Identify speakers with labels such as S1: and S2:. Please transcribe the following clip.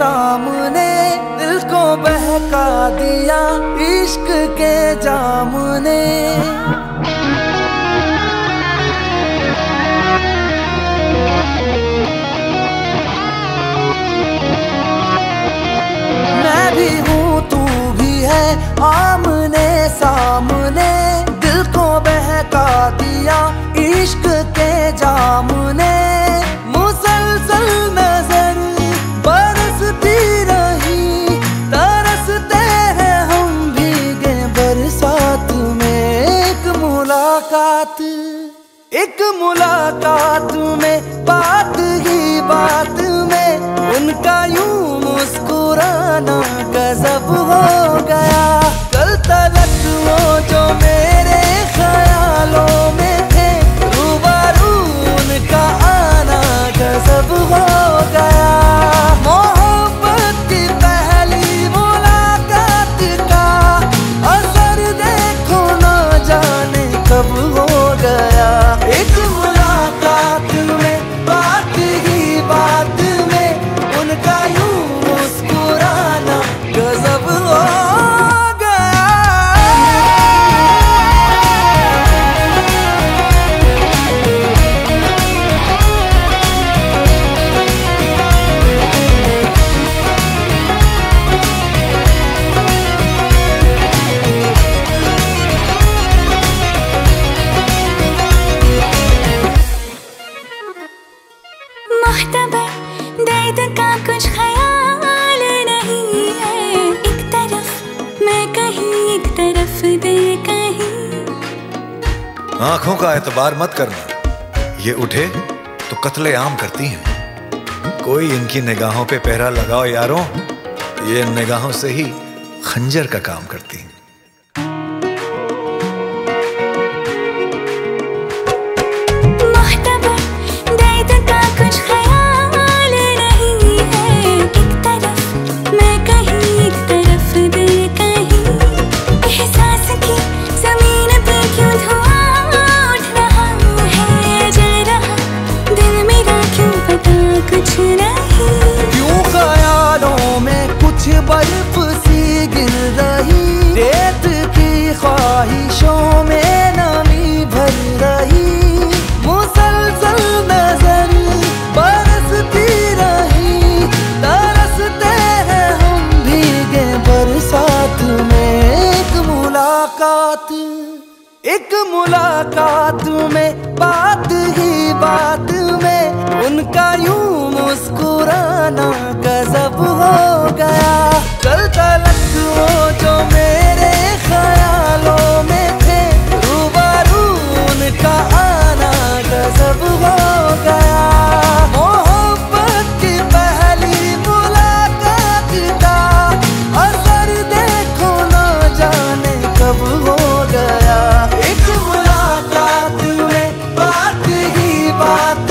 S1: ने दिल को बहका दिया इश्क के जाम ने मैं भी हूँ, तू भी है आमने सामने। दिल को बहका दिया इश्क के जाम ने एक मुलाकात में, बात ही बात में, उनका यूँ मुस्कुराना गजब हो गया। कल तलक
S2: आँखों का एतबार मत करना। ये उठे तो कत्ले आम करती हैं। कोई इनकी निगाहों पे पहरा लगाओ यारों, ये निगाहों से ही खंजर का काम करती हैं।
S1: बर्फ़ सी गिर रही। रेत की ख्वाहिशों में नमी भर रही। मुसलसल नज़र बरसती रही। तरसते हैं हम भीगे बरसात में एक मुलाकात। एक मुलाकात में बात ही बात में उनका यूँ मुस्कुराना about